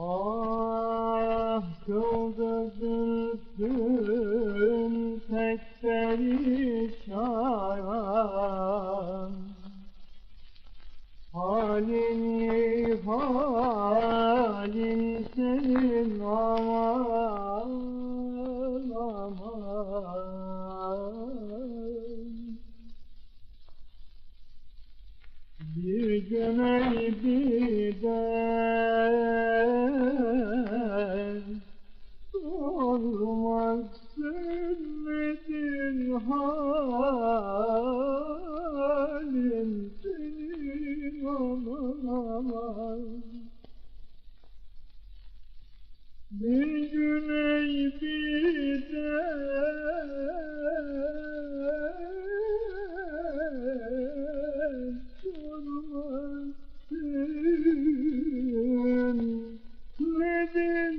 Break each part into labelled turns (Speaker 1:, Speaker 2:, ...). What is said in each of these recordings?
Speaker 1: Ah çıldırdım tek perişan Halin halin senin aman aman Bir güneyden sormak nedir halin Bir güney birden sormasın Nedir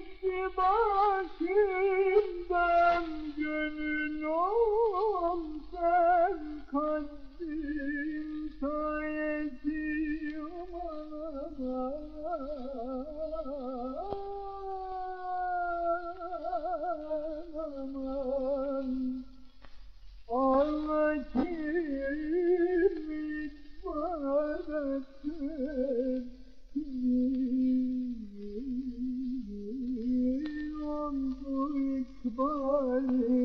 Speaker 1: gitti başımdan gönül ol sen kaddim söyledim aman aman Allah kim itfar etti bali